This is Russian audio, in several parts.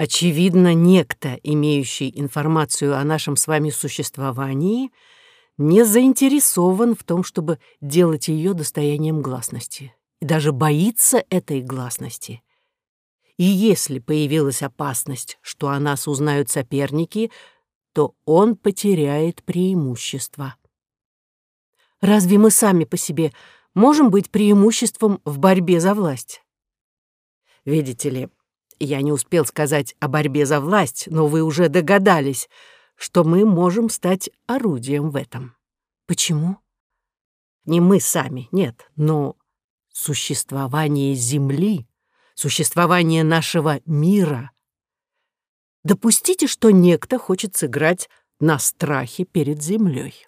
Очевидно, некто, имеющий информацию о нашем с вами существовании, не заинтересован в том, чтобы делать ее достоянием гласности, и даже боится этой гласности. И если появилась опасность, что о нас узнают соперники, то он потеряет преимущество. Разве мы сами по себе можем быть преимуществом в борьбе за власть? Видите ли, я не успел сказать о борьбе за власть, но вы уже догадались, что мы можем стать орудием в этом. Почему? Не мы сами, нет, но существование Земли, существование нашего мира. Допустите, что некто хочет сыграть на страхе перед Землей.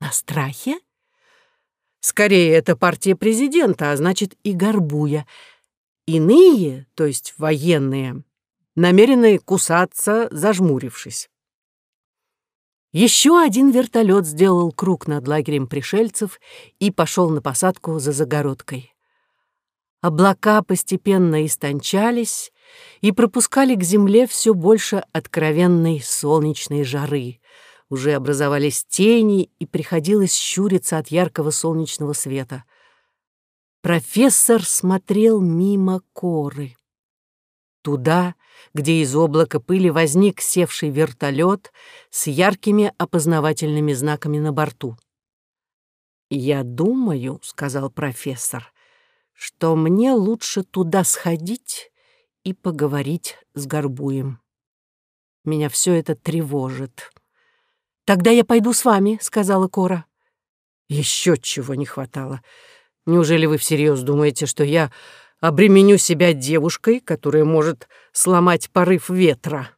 На страхе? Скорее, это партия президента, а значит и Горбуя — Иные, то есть военные, намерены кусаться, зажмурившись. Еще один вертолет сделал круг над лагерем пришельцев и пошел на посадку за загородкой. Облака постепенно истончались и пропускали к земле все больше откровенной солнечной жары. Уже образовались тени, и приходилось щуриться от яркого солнечного света. Профессор смотрел мимо коры. Туда, где из облака пыли возник севший вертолет с яркими опознавательными знаками на борту. «Я думаю», — сказал профессор, — «что мне лучше туда сходить и поговорить с Горбуем. Меня все это тревожит». «Тогда я пойду с вами», — сказала Кора. Еще чего не хватало. Неужели вы всерьез думаете, что я обременю себя девушкой, которая может сломать порыв ветра?»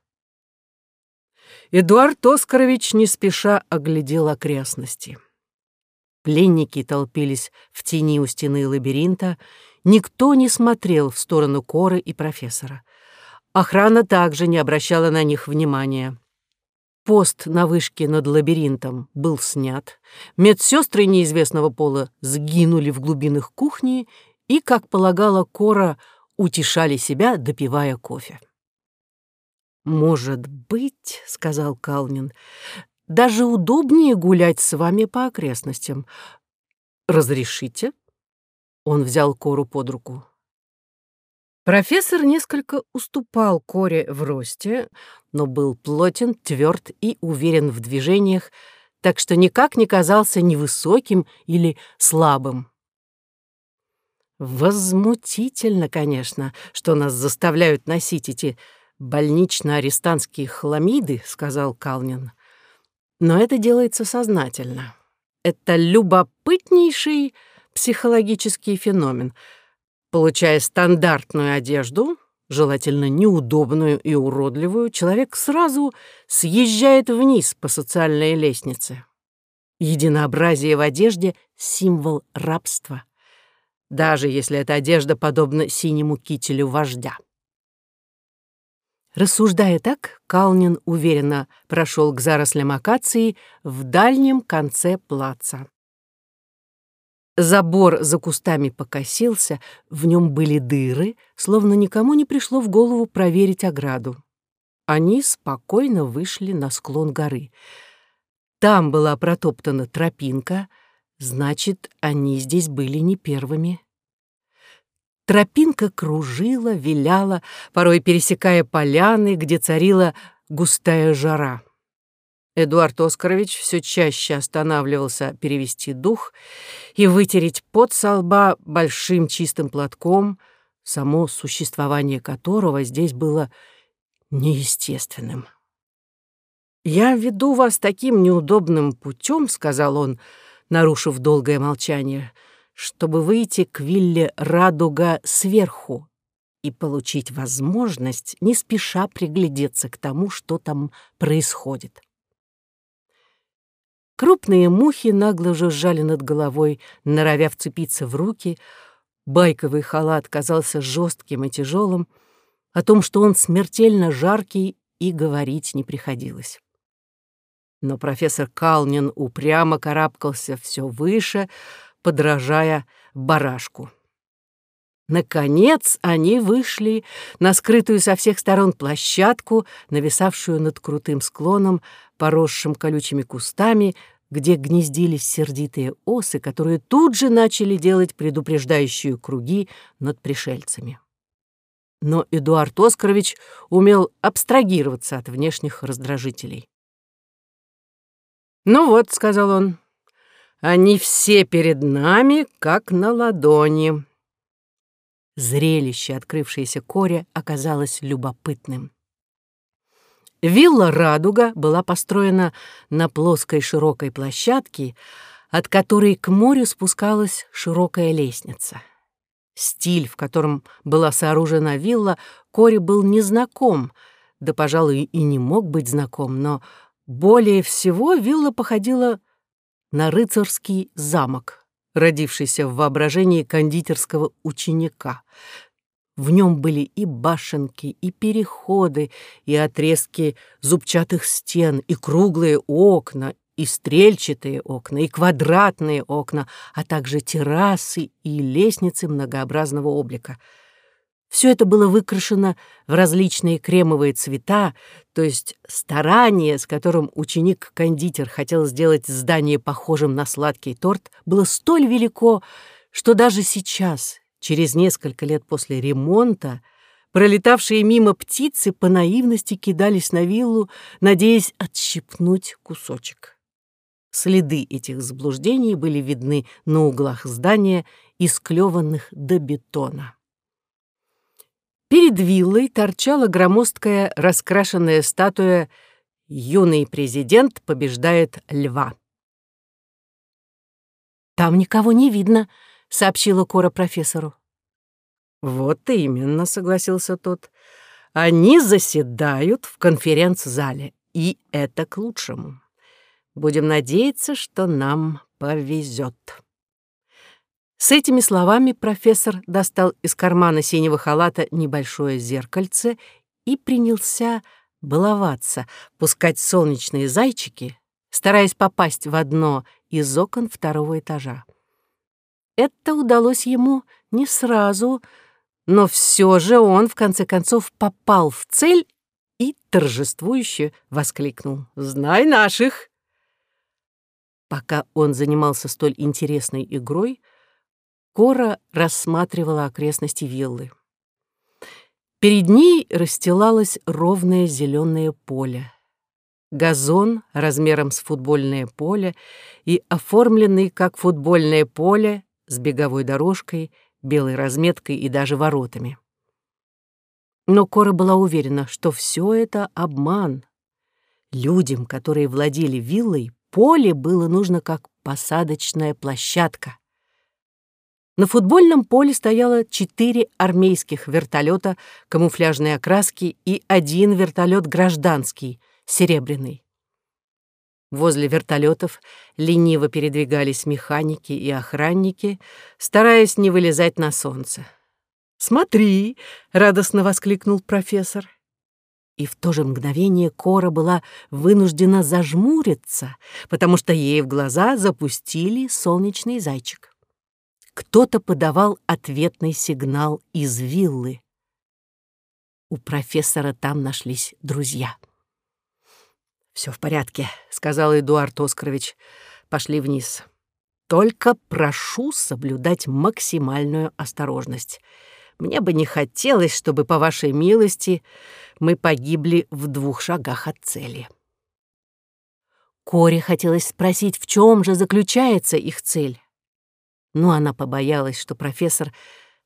Эдуард Оскарович не спеша оглядел окрестности. Пленники толпились в тени у стены лабиринта, никто не смотрел в сторону Коры и профессора. Охрана также не обращала на них внимания. Пост на вышке над лабиринтом был снят, медсестры неизвестного пола сгинули в глубинах кухни и, как полагала Кора, утешали себя, допивая кофе. «Может быть, — сказал Калнин, — даже удобнее гулять с вами по окрестностям. Разрешите?» Он взял Кору под руку. Профессор несколько уступал Коре в росте, но был плотен, тверд и уверен в движениях, так что никак не казался невысоким или слабым. Возмутительно, конечно, что нас заставляют носить эти больнично-арестантские хламиды, сказал Калнин. Но это делается сознательно. Это любопытнейший психологический феномен — Получая стандартную одежду, желательно неудобную и уродливую, человек сразу съезжает вниз по социальной лестнице. Единообразие в одежде — символ рабства, даже если эта одежда подобна синему кителю вождя. Рассуждая так, Калнин уверенно прошел к зарослям акации в дальнем конце плаца. Забор за кустами покосился, в нем были дыры, словно никому не пришло в голову проверить ограду. Они спокойно вышли на склон горы. Там была протоптана тропинка, значит, они здесь были не первыми. Тропинка кружила, виляла, порой пересекая поляны, где царила густая жара. Эдуард Оскарович все чаще останавливался перевести дух и вытереть пот со лба большим чистым платком, само существование которого здесь было неестественным. «Я веду вас таким неудобным путем», — сказал он, нарушив долгое молчание, «чтобы выйти к вилле Радуга сверху и получить возможность не спеша приглядеться к тому, что там происходит». Крупные мухи нагло жужжали над головой, норовя вцепиться в руки. Байковый халат казался жестким и тяжелым. О том, что он смертельно жаркий, и говорить не приходилось. Но профессор Калнин упрямо карабкался все выше, подражая барашку. Наконец они вышли на скрытую со всех сторон площадку, нависавшую над крутым склоном, поросшим колючими кустами, где гнездились сердитые осы, которые тут же начали делать предупреждающие круги над пришельцами. Но Эдуард Оскарович умел абстрагироваться от внешних раздражителей. «Ну вот», — сказал он, — «они все перед нами, как на ладони». Зрелище, открывшееся Коре, оказалось любопытным. Вилла «Радуга» была построена на плоской широкой площадке, от которой к морю спускалась широкая лестница. Стиль, в котором была сооружена вилла, Коре был незнаком, да, пожалуй, и не мог быть знаком, но более всего вилла походила на рыцарский замок, родившийся в воображении кондитерского ученика. В нем были и башенки, и переходы, и отрезки зубчатых стен, и круглые окна, и стрельчатые окна, и квадратные окна, а также террасы и лестницы многообразного облика. Все это было выкрашено в различные кремовые цвета, то есть старание, с которым ученик-кондитер хотел сделать здание похожим на сладкий торт, было столь велико, что даже сейчас, Через несколько лет после ремонта пролетавшие мимо птицы по наивности кидались на виллу, надеясь отщипнуть кусочек. Следы этих заблуждений были видны на углах здания, исклеванных до бетона. Перед виллой торчала громоздкая раскрашенная статуя «Юный президент побеждает льва». «Там никого не видно», сообщила Кора профессору. «Вот именно», — согласился тот. «Они заседают в конференц-зале, и это к лучшему. Будем надеяться, что нам повезет». С этими словами профессор достал из кармана синего халата небольшое зеркальце и принялся баловаться, пускать солнечные зайчики, стараясь попасть в одно из окон второго этажа. Это удалось ему не сразу, но все же он, в конце концов, попал в цель и торжествующе воскликнул «Знай наших!». Пока он занимался столь интересной игрой, Кора рассматривала окрестности виллы. Перед ней расстилалось ровное зеленое поле. Газон размером с футбольное поле и оформленный как футбольное поле с беговой дорожкой, белой разметкой и даже воротами. Но Кора была уверена, что все это обман. Людям, которые владели виллой, поле было нужно как посадочная площадка. На футбольном поле стояло четыре армейских вертолета камуфляжной окраски и один вертолет гражданский, серебряный. Возле вертолетов лениво передвигались механики и охранники, стараясь не вылезать на солнце. «Смотри!» — радостно воскликнул профессор. И в то же мгновение Кора была вынуждена зажмуриться, потому что ей в глаза запустили солнечный зайчик. Кто-то подавал ответный сигнал из виллы. У профессора там нашлись друзья. Все в порядке», — сказал Эдуард Оскарович. «Пошли вниз. Только прошу соблюдать максимальную осторожность. Мне бы не хотелось, чтобы, по вашей милости, мы погибли в двух шагах от цели». Коре хотелось спросить, в чем же заключается их цель. Но она побоялась, что профессор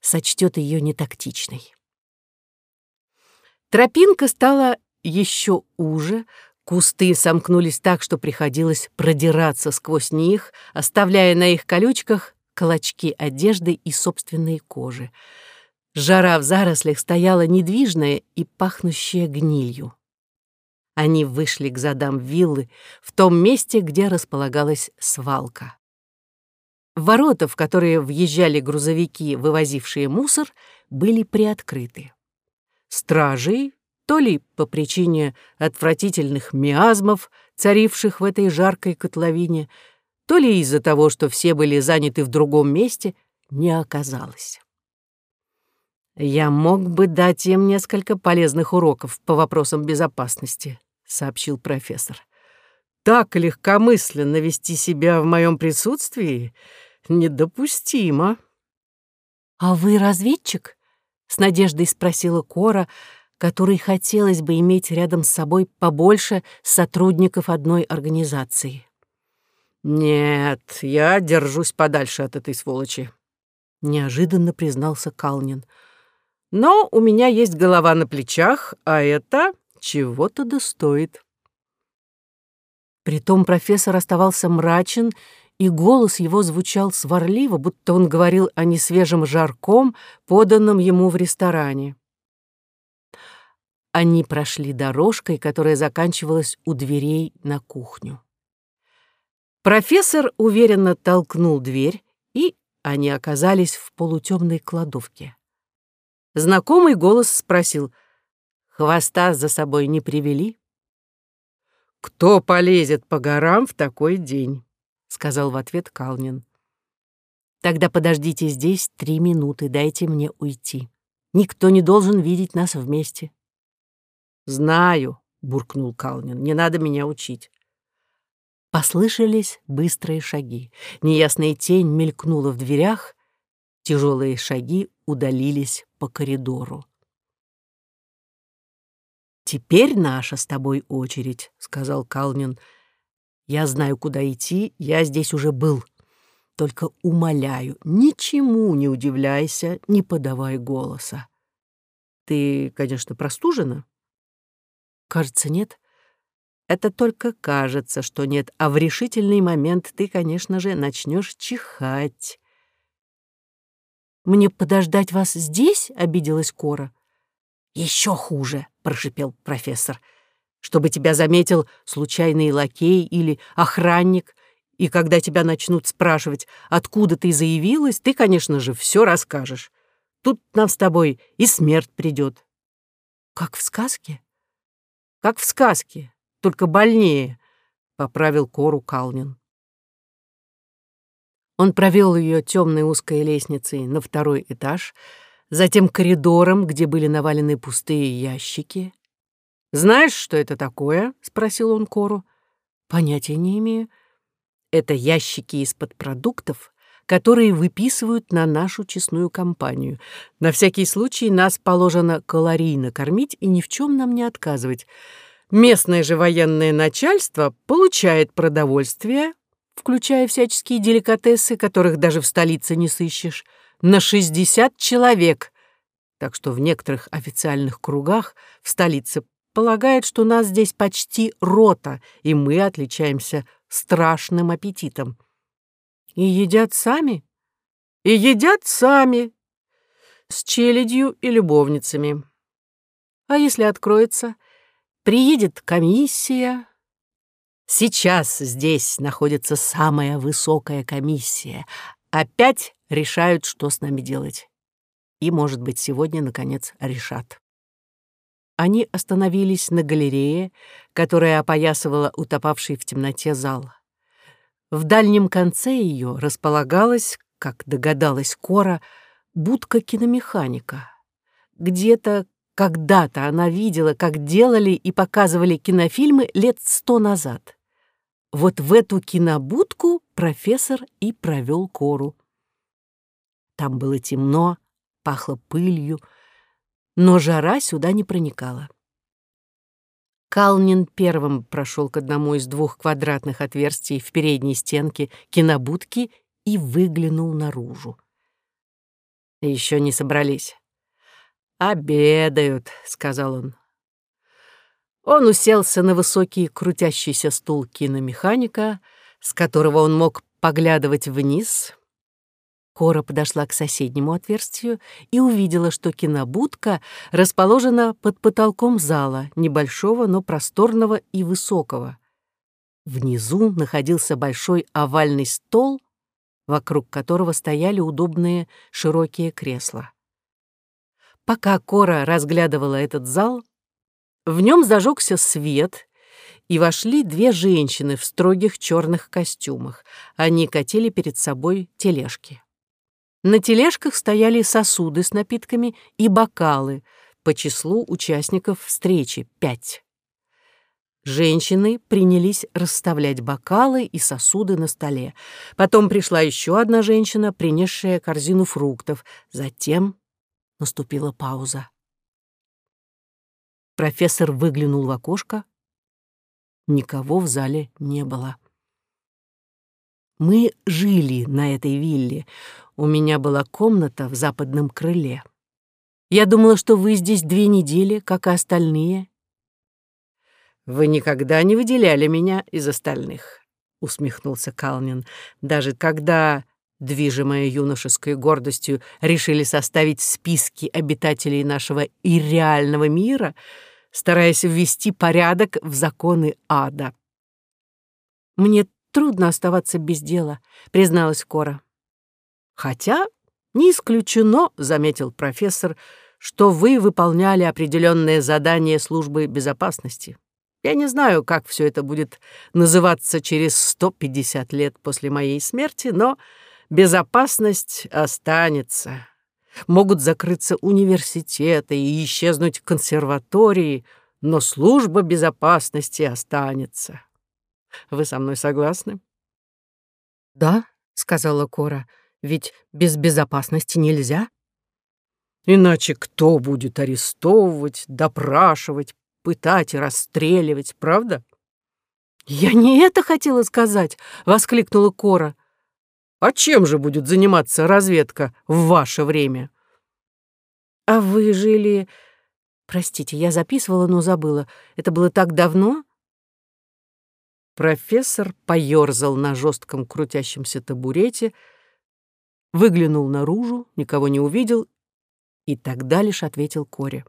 сочтет ее нетактичной. Тропинка стала еще уже, Кусты сомкнулись так, что приходилось продираться сквозь них, оставляя на их колючках клочки одежды и собственной кожи. Жара в зарослях стояла недвижная и пахнущая гнилью. Они вышли к задам виллы в том месте, где располагалась свалка. Ворота, в которые въезжали грузовики, вывозившие мусор, были приоткрыты. Стражей то ли по причине отвратительных миазмов, царивших в этой жаркой котловине, то ли из-за того, что все были заняты в другом месте, не оказалось. «Я мог бы дать им несколько полезных уроков по вопросам безопасности», — сообщил профессор. «Так легкомысленно вести себя в моем присутствии недопустимо». «А вы разведчик?» — с надеждой спросила Кора, которой хотелось бы иметь рядом с собой побольше сотрудников одной организации. «Нет, я держусь подальше от этой сволочи», — неожиданно признался Калнин. «Но у меня есть голова на плечах, а это чего-то достоит». Притом профессор оставался мрачен, и голос его звучал сварливо, будто он говорил о несвежем жарком, поданном ему в ресторане. Они прошли дорожкой, которая заканчивалась у дверей на кухню. Профессор уверенно толкнул дверь, и они оказались в полутемной кладовке. Знакомый голос спросил, «Хвоста за собой не привели?» «Кто полезет по горам в такой день?» — сказал в ответ Калнин. «Тогда подождите здесь три минуты, дайте мне уйти. Никто не должен видеть нас вместе». «Знаю», — буркнул Калнин, — «не надо меня учить». Послышались быстрые шаги. Неясная тень мелькнула в дверях. Тяжелые шаги удалились по коридору. «Теперь наша с тобой очередь», — сказал Калнин. «Я знаю, куда идти, я здесь уже был. Только умоляю, ничему не удивляйся, не подавай голоса. Ты, конечно, простужена?» «Кажется, нет. Это только кажется, что нет, а в решительный момент ты, конечно же, начнешь чихать. «Мне подождать вас здесь?» — обиделась Кора. «Еще хуже», — прошипел профессор, «чтобы тебя заметил случайный лакей или охранник, и когда тебя начнут спрашивать, откуда ты заявилась, ты, конечно же, все расскажешь. Тут нам с тобой и смерть придет». «Как в сказке?» «Как в сказке только больнее», — поправил Кору Калнин. Он провел ее темной узкой лестницей на второй этаж, затем коридором, где были навалены пустые ящики. «Знаешь, что это такое?» — спросил он Кору. «Понятия не имею». «Это ящики из-под продуктов, которые выписывают на нашу честную компанию. На всякий случай нас положено калорийно кормить и ни в чем нам не отказывать. Местное же военное начальство получает продовольствие, включая всяческие деликатесы, которых даже в столице не сыщешь, на 60 человек. Так что в некоторых официальных кругах в столице полагают, что у нас здесь почти рота, и мы отличаемся страшным аппетитом. И едят сами. И едят сами. С челядью и любовницами. А если откроется, Приедет комиссия. Сейчас здесь находится самая высокая комиссия. Опять решают, что с нами делать. И, может быть, сегодня, наконец, решат. Они остановились на галерее, которая опоясывала утопавший в темноте зал. В дальнем конце ее располагалась, как догадалась Кора, будка киномеханика. Где-то когда-то она видела, как делали и показывали кинофильмы лет сто назад. Вот в эту кинобудку профессор и провел кору. Там было темно, пахло пылью, но жара сюда не проникала. Калнин первым прошел к одному из двух квадратных отверстий в передней стенке кинобудки и выглянул наружу. Еще не собрались. «Обедают», — сказал он. Он уселся на высокий крутящийся стул киномеханика, с которого он мог поглядывать вниз. Кора подошла к соседнему отверстию и увидела, что кинобудка расположена под потолком зала, небольшого, но просторного и высокого. Внизу находился большой овальный стол, вокруг которого стояли удобные широкие кресла. Пока Кора разглядывала этот зал, в нем зажегся свет, и вошли две женщины в строгих черных костюмах. Они катили перед собой тележки. На тележках стояли сосуды с напитками и бокалы по числу участников встречи — пять. Женщины принялись расставлять бокалы и сосуды на столе. Потом пришла еще одна женщина, принесшая корзину фруктов. Затем наступила пауза. Профессор выглянул в окошко. Никого в зале не было. Мы жили на этой вилле. У меня была комната в западном крыле. Я думала, что вы здесь две недели, как и остальные, «Вы никогда не выделяли меня из остальных», — усмехнулся Калнин. «Даже когда, движимая юношеской гордостью, решили составить списки обитателей нашего ирреального мира, стараясь ввести порядок в законы ада». «Мне трудно оставаться без дела», — призналась Кора. «Хотя не исключено», — заметил профессор, «что вы выполняли определенные задания службы безопасности». Я не знаю, как все это будет называться через 150 лет после моей смерти, но безопасность останется. Могут закрыться университеты и исчезнуть консерватории, но служба безопасности останется. Вы со мной согласны? Да, сказала Кора, ведь без безопасности нельзя. Иначе кто будет арестовывать, допрашивать, пытать и расстреливать, правда? «Я не это хотела сказать!» — воскликнула Кора. «А чем же будет заниматься разведка в ваше время?» «А вы жили...» «Простите, я записывала, но забыла. Это было так давно?» Профессор поёрзал на жестком крутящемся табурете, выглянул наружу, никого не увидел и тогда лишь ответил Коре.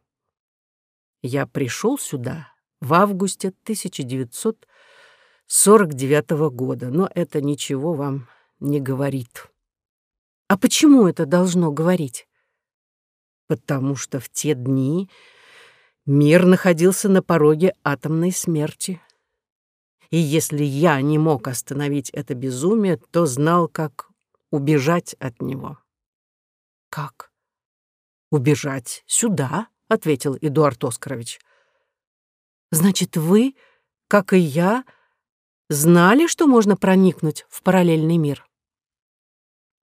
Я пришел сюда в августе 1949 года, но это ничего вам не говорит. А почему это должно говорить? Потому что в те дни мир находился на пороге атомной смерти. И если я не мог остановить это безумие, то знал, как убежать от него. Как? Убежать сюда, — ответил Эдуард Оскарович. «Значит, вы, как и я, знали, что можно проникнуть в параллельный мир?»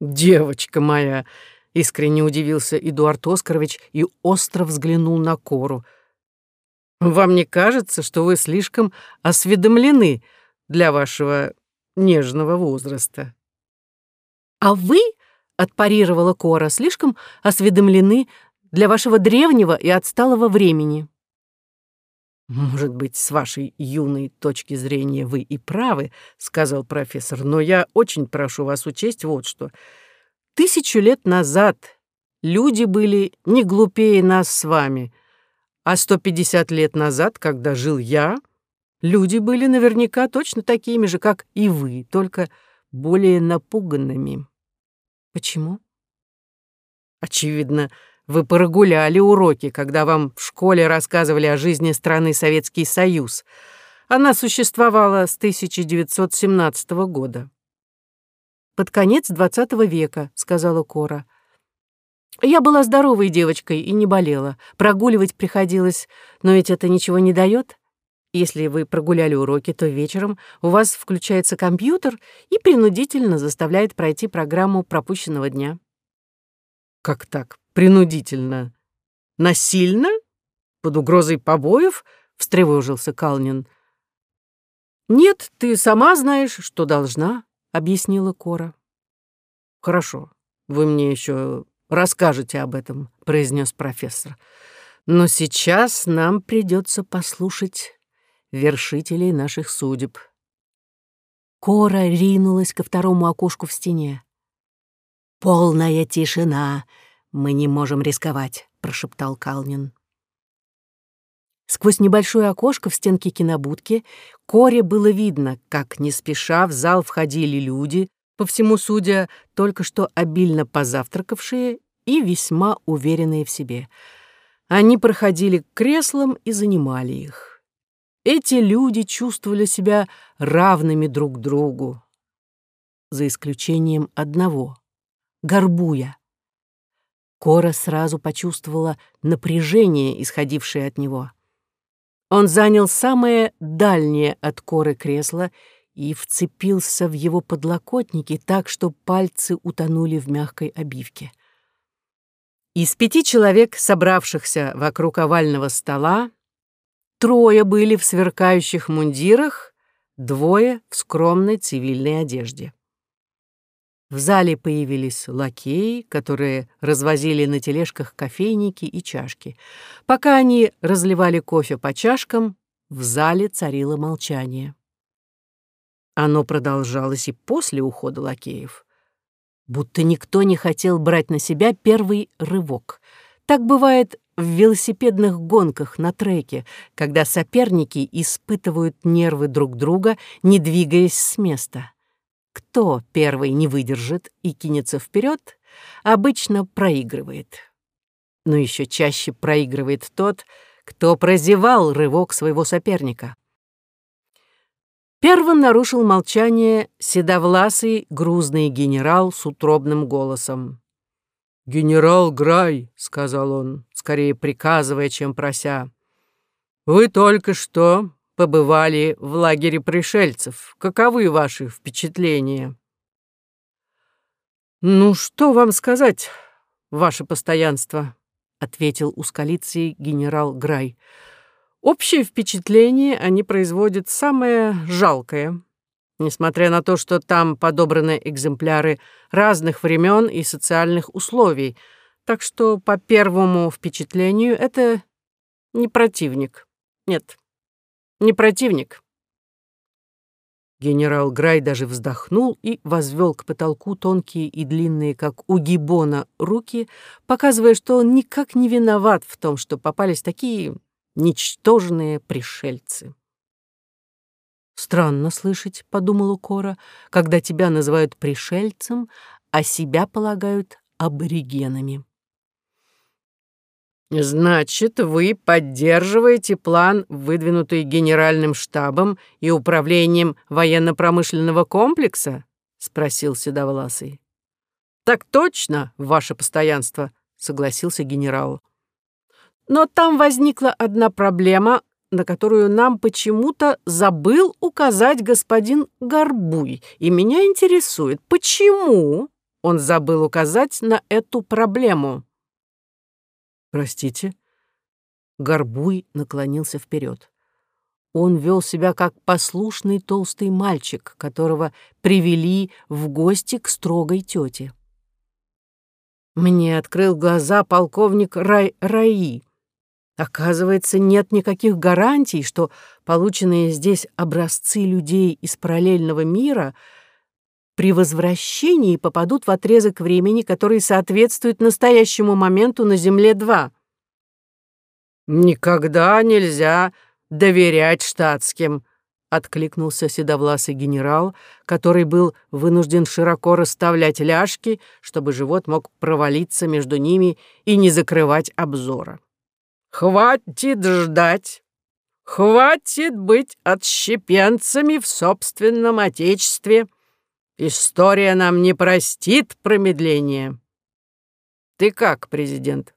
«Девочка моя!» — искренне удивился Эдуард Оскарович и остро взглянул на Кору. «Вам не кажется, что вы слишком осведомлены для вашего нежного возраста?» «А вы, — отпарировала Кора, — слишком осведомлены для вашего древнего и отсталого времени». «Может быть, с вашей юной точки зрения вы и правы», — сказал профессор, «но я очень прошу вас учесть вот что. Тысячу лет назад люди были не глупее нас с вами, а 150 лет назад, когда жил я, люди были наверняка точно такими же, как и вы, только более напуганными». «Почему?» «Очевидно, — вы прогуляли уроки, когда вам в школе рассказывали о жизни страны Советский Союз. Она существовала с 1917 года. «Под конец XX века», — сказала Кора. «Я была здоровой девочкой и не болела. Прогуливать приходилось, но ведь это ничего не дает. Если вы прогуляли уроки, то вечером у вас включается компьютер и принудительно заставляет пройти программу пропущенного дня». «Как так? принудительно. Насильно? Под угрозой побоев? встревожился Калнин. Нет, ты сама знаешь, что должна, объяснила Кора. Хорошо, вы мне еще расскажете об этом, произнес профессор. Но сейчас нам придется послушать вершителей наших судеб. Кора ринулась ко второму окошку в стене. «Полная тишина!» «Мы не можем рисковать», — прошептал Калнин. Сквозь небольшое окошко в стенке кинобудки Коре было видно, как не спеша в зал входили люди, по всему судя, только что обильно позавтракавшие и весьма уверенные в себе. Они проходили к креслам и занимали их. Эти люди чувствовали себя равными друг другу, за исключением одного — Горбуя — Кора сразу почувствовала напряжение, исходившее от него. Он занял самое дальнее от Коры кресло и вцепился в его подлокотники так, что пальцы утонули в мягкой обивке. Из пяти человек, собравшихся вокруг овального стола, трое были в сверкающих мундирах, двое в скромной цивильной одежде. В зале появились лакеи, которые развозили на тележках кофейники и чашки. Пока они разливали кофе по чашкам, в зале царило молчание. Оно продолжалось и после ухода лакеев. Будто никто не хотел брать на себя первый рывок. Так бывает в велосипедных гонках на треке, когда соперники испытывают нервы друг друга, не двигаясь с места. Кто первый не выдержит и кинется вперед, обычно проигрывает. Но еще чаще проигрывает тот, кто прозевал рывок своего соперника. Первым нарушил молчание седовласый грузный генерал с утробным голосом. «Генерал Грай», — сказал он, скорее приказывая, чем прося, — «вы только что побывали в лагере пришельцев. Каковы ваши впечатления?» «Ну, что вам сказать, ваше постоянство?» — ответил ускалицей генерал Грай. «Общее впечатление они производят самое жалкое, несмотря на то, что там подобраны экземпляры разных времен и социальных условий, так что по первому впечатлению это не противник. Нет, не противник. Генерал Грай даже вздохнул и возвел к потолку тонкие и длинные, как у гибона, руки, показывая, что он никак не виноват в том, что попались такие ничтожные пришельцы. «Странно слышать», — подумала Кора, «когда тебя называют пришельцем, а себя полагают аборигенами». «Значит, вы поддерживаете план, выдвинутый Генеральным штабом и Управлением военно-промышленного комплекса?» — спросил Седовласый. «Так точно, ваше постоянство», — согласился генерал. «Но там возникла одна проблема, на которую нам почему-то забыл указать господин Горбуй, и меня интересует, почему он забыл указать на эту проблему?» «Простите?» Горбуй наклонился вперед. Он вел себя как послушный толстый мальчик, которого привели в гости к строгой тете. Мне открыл глаза полковник Рай Раи. Оказывается, нет никаких гарантий, что полученные здесь образцы людей из параллельного мира при возвращении попадут в отрезок времени, который соответствует настоящему моменту на Земле-2. «Никогда нельзя доверять штатским», — откликнулся седовласый генерал, который был вынужден широко расставлять ляжки, чтобы живот мог провалиться между ними и не закрывать обзора. «Хватит ждать! Хватит быть отщепенцами в собственном отечестве!» История нам не простит промедления. Ты как, президент?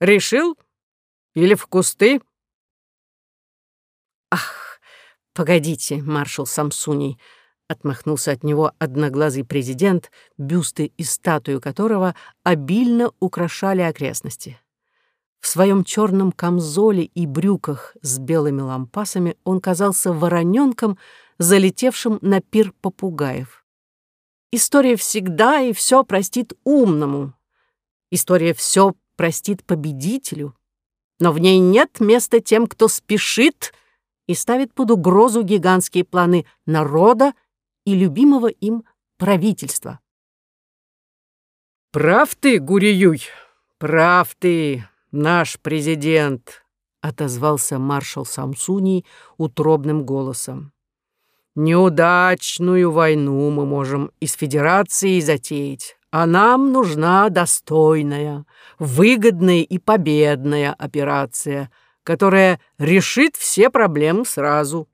Решил? Или в кусты? Ах, погодите, маршал Самсуний, отмахнулся от него одноглазый президент, бюсты и статую которого обильно украшали окрестности. В своем черном камзоле и брюках с белыми лампасами он казался вороненком, залетевшим на пир попугаев. История всегда и все простит умному. История все простит победителю. Но в ней нет места тем, кто спешит и ставит под угрозу гигантские планы народа и любимого им правительства. «Прав ты, Гуриюй, прав ты, наш президент», — отозвался маршал Самсуний утробным голосом. Неудачную войну мы можем из Федерации затеять, а нам нужна достойная, выгодная и победная операция, которая решит все проблемы сразу.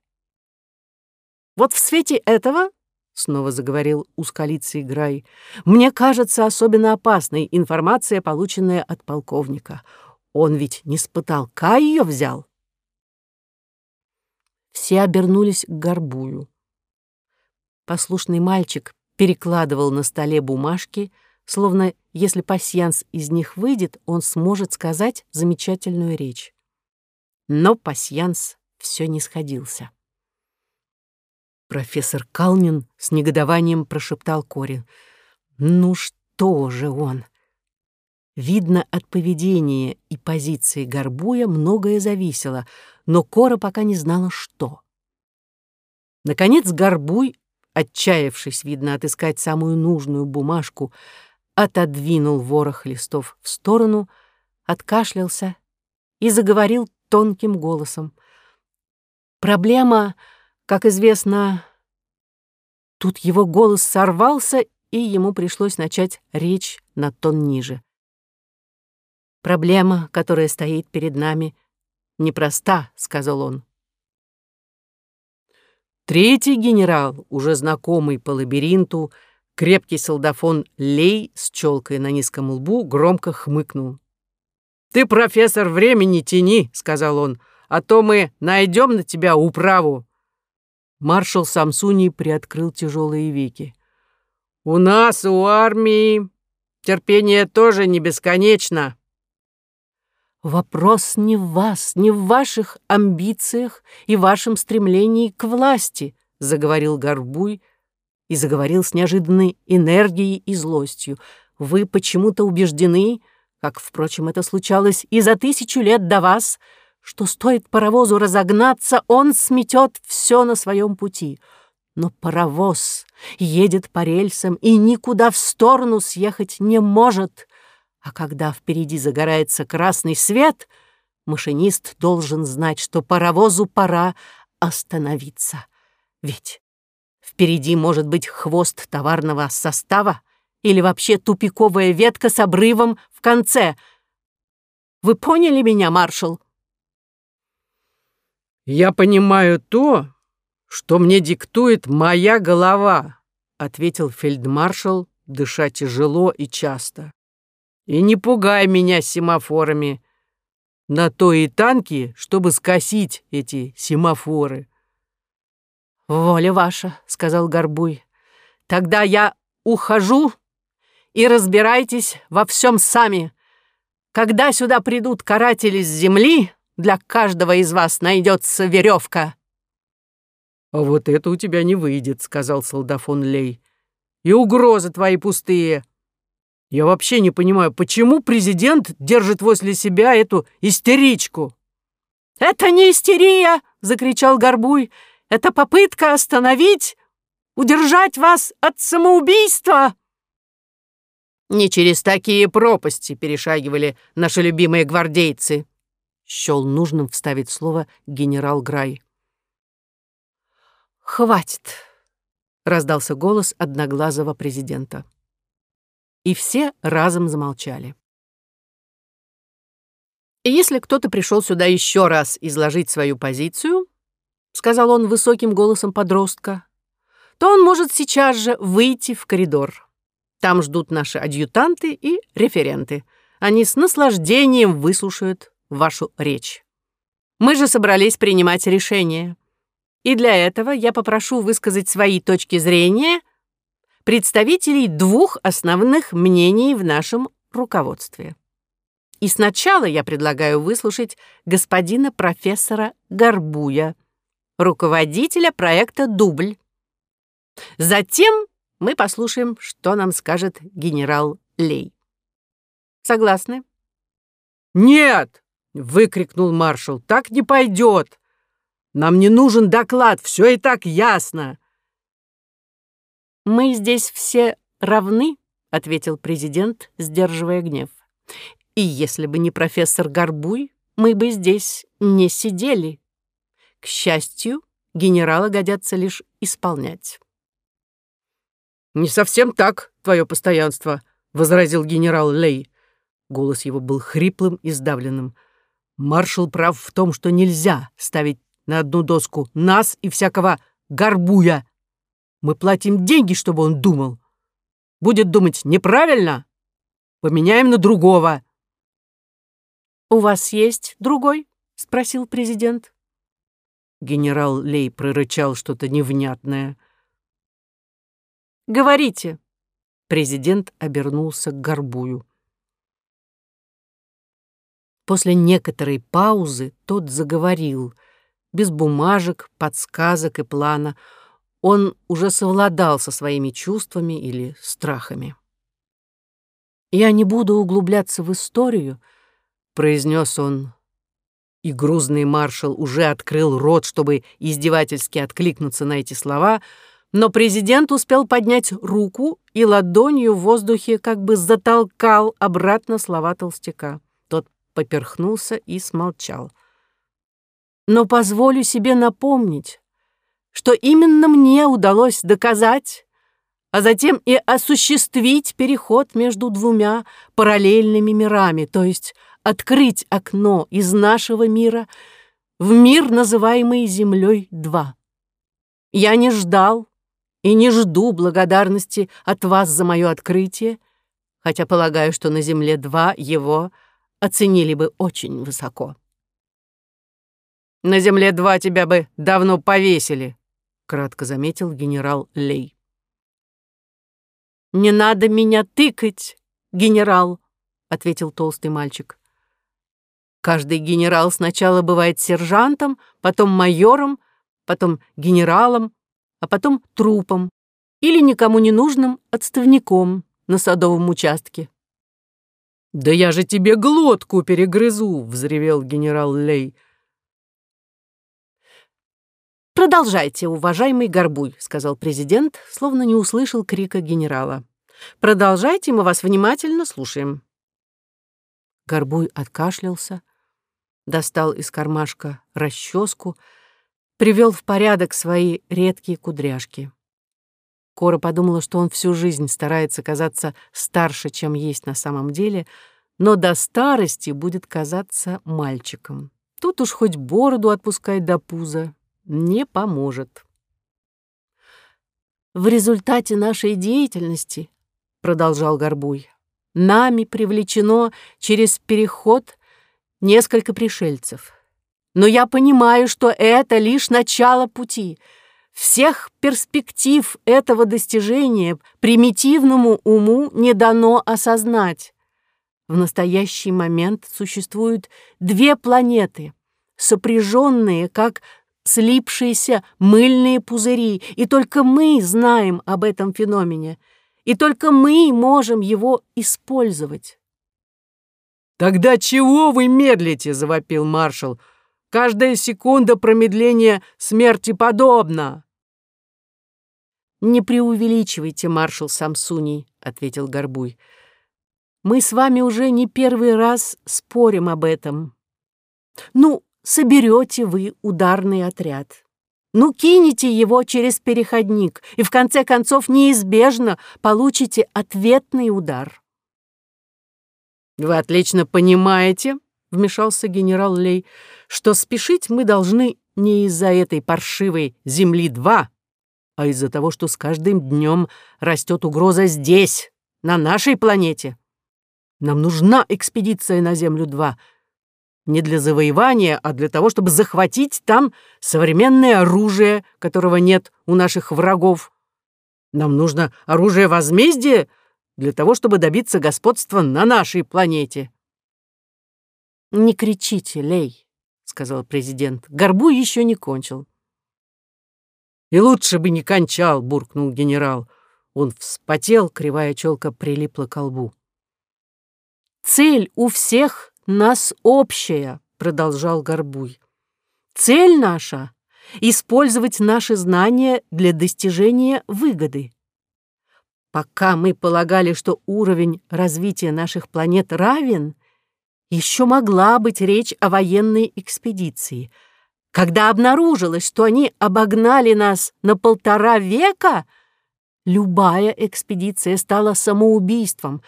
Вот в свете этого снова заговорил узколицый Грай, мне кажется особенно опасной информация, полученная от полковника. Он ведь не с потолка ее взял. Все обернулись к горбую. Послушный мальчик перекладывал на столе бумажки, словно если пасьянс из них выйдет, он сможет сказать замечательную речь. Но пасьянс все не сходился. Профессор Калнин с негодованием прошептал Корин. «Ну что же он?» Видно, от поведения и позиции Горбуя многое зависело, но Кора пока не знала, что. Наконец Горбуй, отчаявшись, видно, отыскать самую нужную бумажку, отодвинул ворох листов в сторону, откашлялся и заговорил тонким голосом. «Проблема, как известно...» Тут его голос сорвался, и ему пришлось начать речь на тон ниже. «Проблема, которая стоит перед нами, непроста», — сказал он. Третий генерал, уже знакомый по лабиринту, крепкий солдафон Лей с челкой на низком лбу, громко хмыкнул. «Ты, профессор, времени тяни», — сказал он, «а то мы найдем на тебя управу». Маршал Самсуни приоткрыл тяжелые веки. «У нас, у армии, терпение тоже не бесконечно». «Вопрос не в вас, не в ваших амбициях и вашем стремлении к власти», — заговорил Горбуй и заговорил с неожиданной энергией и злостью. «Вы почему-то убеждены, — как, впрочем, это случалось и за тысячу лет до вас, что стоит паровозу разогнаться, он сметет все на своем пути. Но паровоз едет по рельсам и никуда в сторону съехать не может. А когда впереди загорается красный свет, машинист должен знать, что паровозу пора остановиться. Ведь впереди может быть хвост товарного состава, или вообще тупиковая ветка с обрывом в конце. Вы поняли меня, маршал? «Я понимаю то, что мне диктует моя голова», — ответил фельдмаршал, дыша тяжело и часто. «И не пугай меня семафорами. На то и танки, чтобы скосить эти семафоры». «Воля ваша», — сказал Горбуй. «Тогда я ухожу и разбирайтесь во всем сами. Когда сюда придут каратели с земли, для каждого из вас найдется веревка». «А вот это у тебя не выйдет», — сказал солдафон Лей. «И угрозы твои пустые. Я вообще не понимаю, почему президент держит возле себя эту истеричку?» «Это не истерия!» — закричал Горбуй. «Это попытка остановить, удержать вас от самоубийства!» Не через такие пропасти перешагивали наши любимые гвардейцы. Щел нужным вставить слово генерал Грай. «Хватит!» — раздался голос одноглазого президента. И все разом замолчали. И если кто-то пришел сюда еще раз изложить свою позицию, — сказал он высоким голосом подростка, — то он может сейчас же выйти в коридор. Там ждут наши адъютанты и референты. Они с наслаждением выслушают вашу речь. Мы же собрались принимать решение. И для этого я попрошу высказать свои точки зрения представителей двух основных мнений в нашем руководстве. И сначала я предлагаю выслушать господина профессора Горбуя, руководителя проекта «Дубль». Затем мы послушаем, что нам скажет генерал Лей. Согласны? «Нет!» — выкрикнул маршал. «Так не пойдет! Нам не нужен доклад, все и так ясно!» «Мы здесь все равны», — ответил президент, сдерживая гнев. «И если бы не профессор Горбуй, мы бы здесь не сидели. К счастью, генерала годятся лишь исполнять». «Не совсем так, твое постоянство», — возразил генерал Лей. Голос его был хриплым и сдавленным. «Маршал прав в том, что нельзя ставить на одну доску нас и всякого горбуя. Мы платим деньги, чтобы он думал. Будет думать неправильно? Поменяем на другого. «У вас есть другой?» — спросил президент. Генерал Лей прорычал что-то невнятное. «Говорите!» Президент обернулся к Горбую. После некоторой паузы тот заговорил, без бумажек, подсказок и плана. Он уже совладал со своими чувствами или страхами. «Я не буду углубляться в историю», — произнес он и грузный маршал уже открыл рот, чтобы издевательски откликнуться на эти слова, но президент успел поднять руку и ладонью в воздухе как бы затолкал обратно слова толстяка. Тот поперхнулся и смолчал. «Но позволю себе напомнить, что именно мне удалось доказать, а затем и осуществить переход между двумя параллельными мирами, то есть открыть окно из нашего мира в мир, называемый Землей-2. Я не ждал и не жду благодарности от вас за мое открытие, хотя полагаю, что на Земле-2 его оценили бы очень высоко. «На Земле-2 тебя бы давно повесили», — кратко заметил генерал Лей. «Не надо меня тыкать, генерал», — ответил толстый мальчик. Каждый генерал сначала бывает сержантом, потом майором, потом генералом, а потом трупом или никому не нужным отставником на садовом участке. «Да я же тебе глотку перегрызу!» — взревел генерал Лей. «Продолжайте, уважаемый Горбуй», — сказал президент, словно не услышал крика генерала. «Продолжайте, мы вас внимательно слушаем». Горбуй откашлялся, достал из кармашка расческу, привел в порядок свои редкие кудряшки. Кора подумала, что он всю жизнь старается казаться старше, чем есть на самом деле, но до старости будет казаться мальчиком. Тут уж хоть бороду отпускай до пуза, не поможет. «В результате нашей деятельности, — продолжал Горбуй, — нами привлечено через переход несколько пришельцев. Но я понимаю, что это лишь начало пути. Всех перспектив этого достижения примитивному уму не дано осознать. В настоящий момент существуют две планеты, сопряженные как слипшиеся мыльные пузыри, и только мы знаем об этом феномене, и только мы можем его использовать. «Тогда чего вы медлите?» — завопил маршал. «Каждая секунда промедления смерти подобна!» «Не преувеличивайте, маршал Самсуний», — ответил Горбуй. «Мы с вами уже не первый раз спорим об этом. Ну, соберете вы ударный отряд. Ну, кинете его через переходник, и в конце концов неизбежно получите ответный удар. «Вы отлично понимаете», — вмешался генерал Лей, «что спешить мы должны не из-за этой паршивой Земли-2, а из-за того, что с каждым днем растет угроза здесь, на нашей планете. Нам нужна экспедиция на Землю-2, не для завоевания, а для того, чтобы захватить там современное оружие, которого нет у наших врагов. Нам нужно оружие возмездия — для того, чтобы добиться господства на нашей планете. «Не кричите, Лей», — сказал президент. «Горбу еще не кончил». «И лучше бы не кончал», — буркнул генерал. Он вспотел, кривая челка прилипла к лбу. «Цель у всех нас общая», — продолжал Горбуй. «Цель наша — использовать наши знания для достижения выгоды. Пока мы полагали, что уровень развития наших планет равен, еще могла быть речь о военной экспедиции. Когда обнаружилось, что они обогнали нас на полтора века, любая экспедиция стала самоубийством.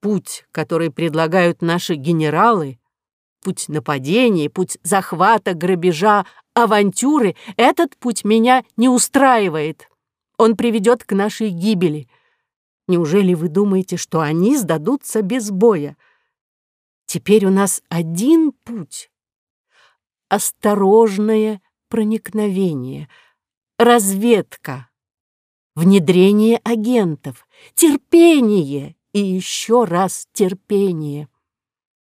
Путь, который предлагают наши генералы, путь нападения, путь захвата, грабежа, авантюры, этот путь меня не устраивает. он приведет к нашей гибели. Неужели вы думаете, что они сдадутся без боя? Теперь у нас один путь. Осторожное проникновение, разведка, внедрение агентов, терпение и еще раз терпение.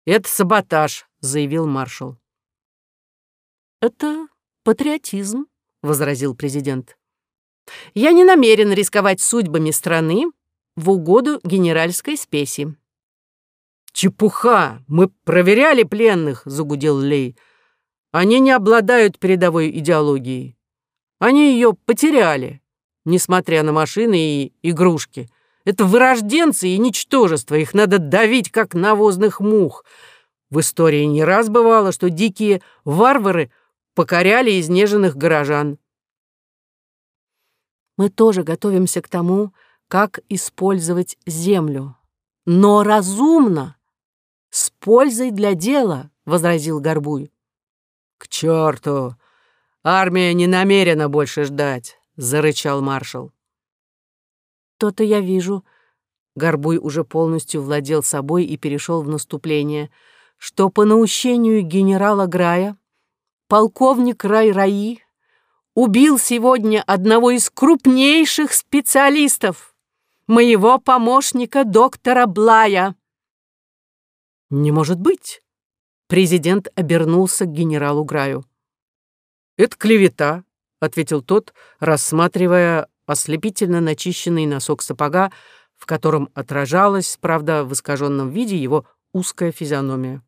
«Это саботаж», — заявил маршал. «Это патриотизм», — возразил президент. «Я не намерен рисковать судьбами страны в угоду генеральской спеси». «Чепуха! Мы проверяли пленных!» — загудел Лей. «Они не обладают передовой идеологией. Они ее потеряли, несмотря на машины и игрушки. Это вырожденцы и ничтожество, их надо давить, как навозных мух. В истории не раз бывало, что дикие варвары покоряли изнеженных горожан. Мы тоже готовимся к тому, как использовать землю. Но разумно, с пользой для дела, — возразил Горбуй. «К черту! Армия не намерена больше ждать», — зарычал маршал. То-то я вижу. Горбуй уже полностью владел собой и перешел в наступление, что по наущению генерала Грая полковник Рай-Раи убил сегодня одного из крупнейших специалистов, моего помощника доктора Блая. «Не может быть!» Президент обернулся к генералу Граю. «Это клевета», — ответил тот, рассматривая ослепительно начищенный носок сапога, в котором отражалась, правда, в искаженном виде его узкая физиономия.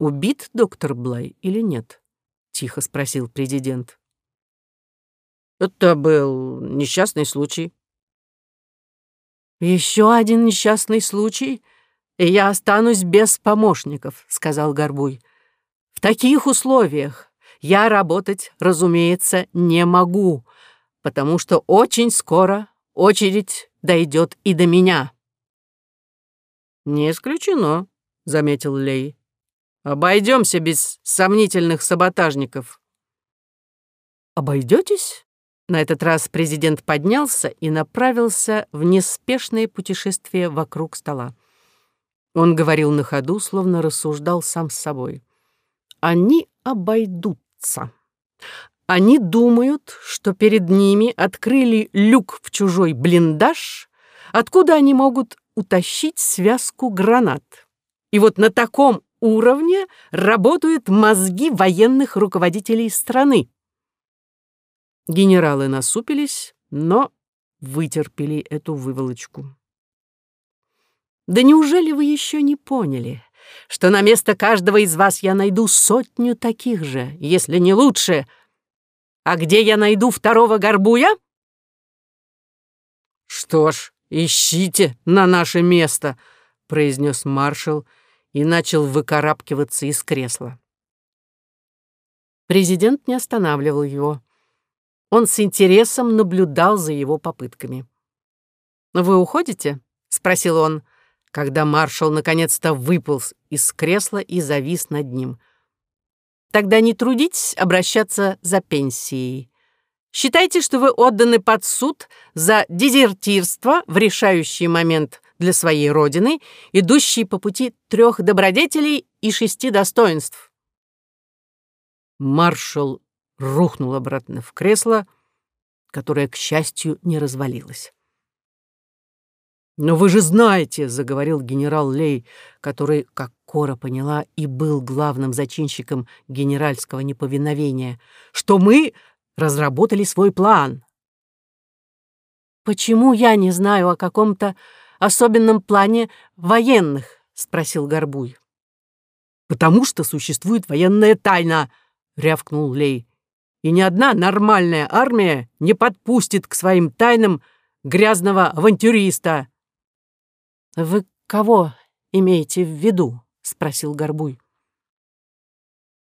«Убит доктор Блай или нет?» — тихо спросил президент. «Это был несчастный случай». «Еще один несчастный случай, и я останусь без помощников», — сказал Горбуй. «В таких условиях я работать, разумеется, не могу, потому что очень скоро очередь дойдет и до меня». «Не исключено», — заметил Лей. «Обойдемся без сомнительных саботажников». «Обойдетесь?» На этот раз президент поднялся и направился в неспешное путешествие вокруг стола. Он говорил на ходу, словно рассуждал сам с собой. «Они обойдутся. Они думают, что перед ними открыли люк в чужой блиндаж, откуда они могут утащить связку гранат. И вот на таком уровне работают мозги военных руководителей страны. Генералы насупились, но вытерпели эту выволочку. Да неужели вы еще не поняли, что на место каждого из вас я найду сотню таких же, если не лучше — а где я найду второго горбуя?» «Что ж, ищите на наше место», — произнес маршал и начал выкарабкиваться из кресла. Президент не останавливал его. Он с интересом наблюдал за его попытками. «Вы уходите?» — спросил он, когда маршал наконец-то выполз из кресла и завис над ним — Тогда не трудитесь обращаться за пенсией. Считайте, что вы отданы под суд за дезертирство в решающий момент для своей родины, идущий по пути трех добродетелей и шести достоинств. Маршал рухнул обратно в кресло, которое, к счастью, не развалилось. «Но вы же знаете», — заговорил генерал Лей, который, как Кора поняла, и был главным зачинщиком генеральского неповиновения, что мы разработали свой план. «Почему я не знаю о каком-то особенном плане военных?» — спросил Горбуй. «Потому что существует военная тайна», — рявкнул Лей. «И ни одна нормальная армия не подпустит к своим тайнам грязного авантюриста». «Вы кого имеете в виду?» — спросил Горбуй.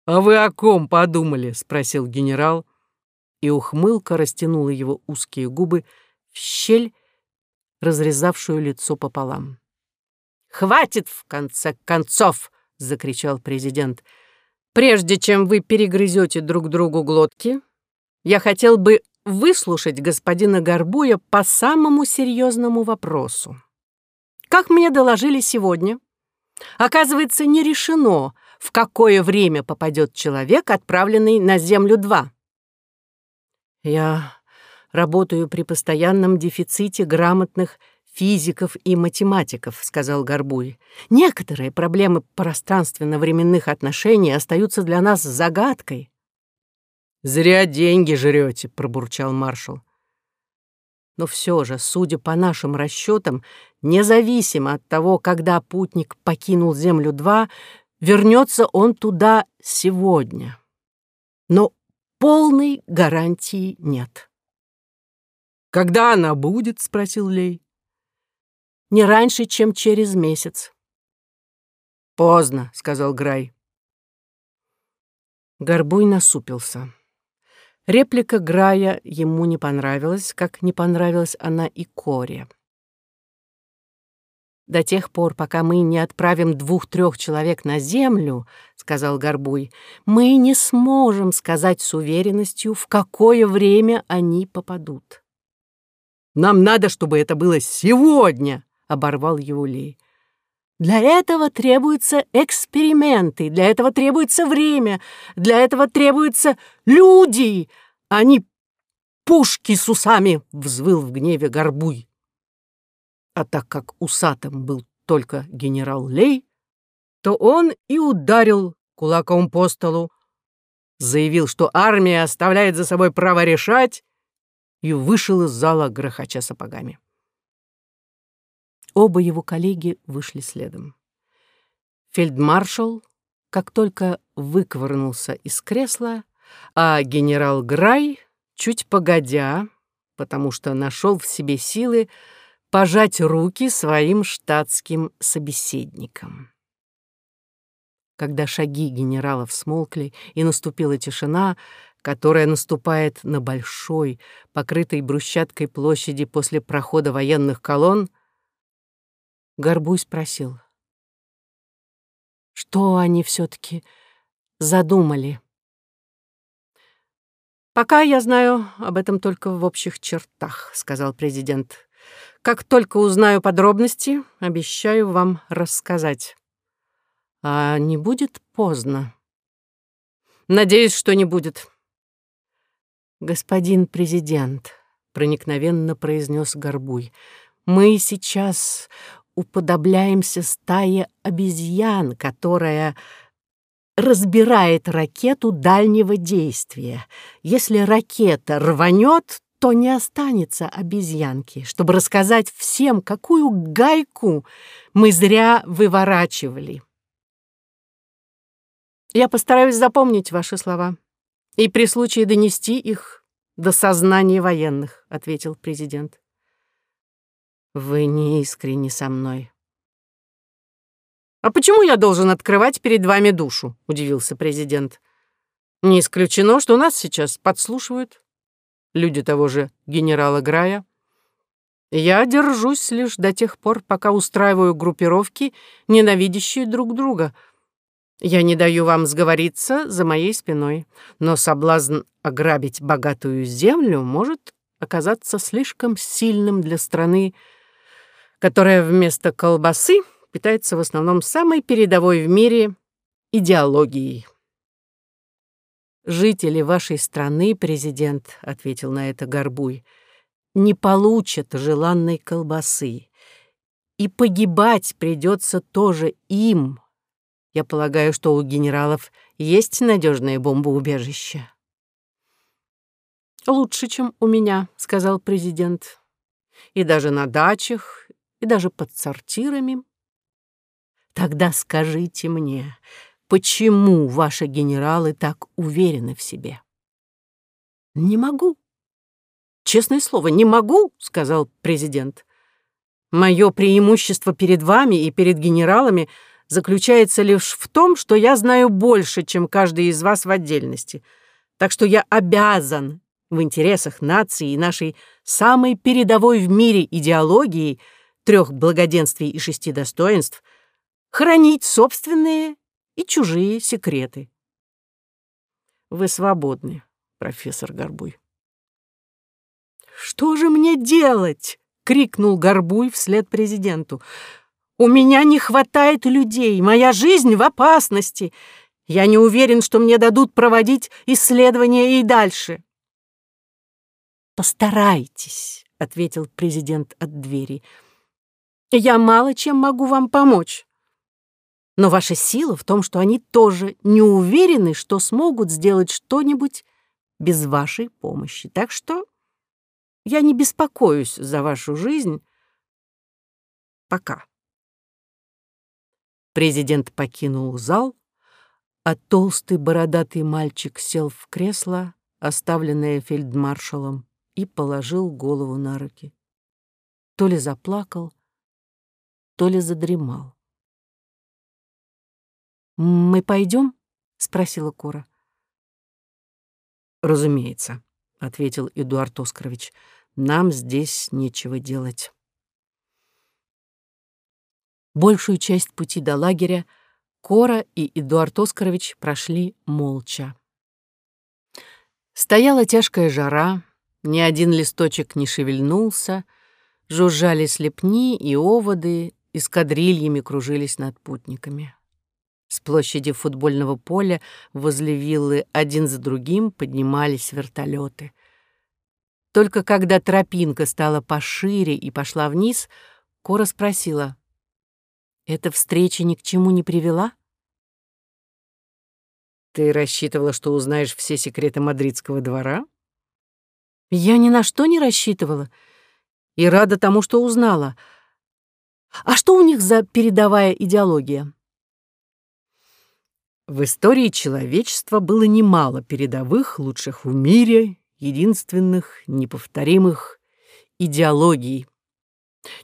«А вы о ком подумали?» — спросил генерал, и ухмылка растянула его узкие губы в щель, разрезавшую лицо пополам. «Хватит, в конце концов!» — закричал президент. «Прежде чем вы перегрызете друг другу глотки, я хотел бы выслушать господина Горбуя по самому серьезному вопросу. Как мне доложили сегодня, оказывается, не решено, в какое время попадет человек, отправленный на Землю-2. Я работаю при постоянном дефиците грамотных физиков и математиков», — сказал Горбуй. «Некоторые проблемы пространственно-временных отношений остаются для нас загадкой». «Зря деньги жрете», — пробурчал маршал. Но все же, судя по нашим расчетам, независимо от того, когда путник покинул Землю-2, вернется он туда сегодня. Но полной гарантии нет. «Когда она будет?» — спросил Лей. «Не раньше, чем через месяц». «Поздно», — сказал Грай. Горбуй насупился. Реплика Грая ему не понравилась, как не понравилась она и Коре. «До тех пор, пока мы не отправим двух-трех человек на землю, — сказал Горбуй, — мы не сможем сказать с уверенностью, в какое время они попадут». «Нам надо, чтобы это было сегодня!» — оборвал его Лей. Для этого требуются эксперименты, для этого требуется время, для этого требуются люди, а не пушки с усами, — взвыл в гневе Горбуй. А так как усатым был только генерал Лей, то он и ударил кулаком по столу, заявил, что армия оставляет за собой право решать, и вышел из зала, грохоча сапогами. Оба его коллеги вышли следом. Фельдмаршал, как только выковырнулся из кресла, а генерал Грай, чуть погодя, потому что нашел в себе силы пожать руки своим штатским собеседникам. Когда шаги генералов смолкли и наступила тишина, которая наступает на большой, покрытой брусчаткой площади после прохода военных колонн, Горбуй спросил. Что они все-таки задумали? «Пока я знаю об этом только в общих чертах», — сказал президент. «Как только узнаю подробности, обещаю вам рассказать. А не будет поздно?» «Надеюсь, что не будет». «Господин президент», — проникновенно произнес Горбуй, — «мы сейчас уподобляемся стае обезьян, которая разбирает ракету дальнего действия. Если ракета рванет, то не останется обезьянки, чтобы рассказать всем, какую гайку мы зря выворачивали. Я постараюсь запомнить ваши слова и при случае донести их до сознания военных, ответил президент. Вы не искренни со мной. А почему я должен открывать перед вами душу? удивился президент. Не исключено, что нас сейчас подслушивают люди того же генерала Грая. Я держусь лишь до тех пор, пока устраиваю группировки, ненавидящие друг друга. Я не даю вам сговориться за моей спиной, но соблазн ограбить богатую землю может оказаться слишком сильным для страны, которая вместо колбасы питается в основном самой передовой в мире идеологией. «Жители вашей страны, президент», — ответил на это Горбуй, «не получат желанной колбасы. И погибать придется тоже им. Я полагаю, что у генералов есть надежное бомбоубежище». «Лучше, чем у меня», — сказал президент. «И даже на дачах, и даже под сортирами. Тогда скажите мне, почему ваши генералы так уверены в себе? Не могу. Честное слово, не могу, сказал президент. Мое преимущество перед вами и перед генералами заключается лишь в том, что я знаю больше, чем каждый из вас в отдельности. Так что я обязан в интересах нации и нашей самой передовой в мире идеологии – трех благоденствий и шести достоинств, хранить собственные и чужие секреты. Вы свободны, профессор Горбуй. Что же мне делать?» — крикнул Горбуй вслед президенту. «У меня не хватает людей, моя жизнь в опасности. Я не уверен, что мне дадут проводить исследования и дальше». «Постарайтесь», — ответил президент от двери. «Я мало чем могу вам помочь. Но ваша сила в том, что они тоже не уверены, что смогут сделать что-нибудь без вашей помощи. Так что я не беспокоюсь за вашу жизнь. Пока. Президент покинул зал, а толстый бородатый мальчик сел в кресло, оставленное фельдмаршалом, и положил голову на руки. То ли заплакал, то ли задремал. «Мы пойдем?» — спросила Кора. «Разумеется», — ответил Эдуард Оскарович. «Нам здесь нечего делать». Большую часть пути до лагеря Кора и Эдуард Оскарович прошли молча. Стояла тяжкая жара, ни один листочек не шевельнулся, жужжали слепни и оводы, эскадрильями кружились над путниками. С площади футбольного поля возле виллы один за другим поднимались вертолеты. Только когда тропинка стала пошире и пошла вниз, Кора спросила, «Эта встреча ни к чему не привела?» «Ты рассчитывала, что узнаешь все секреты мадридского двора?» «Я ни на что не рассчитывала и рада тому, что узнала. А что у них за передовая идеология?» В истории человечества было немало передовых, лучших в мире, единственных, неповторимых идеологий.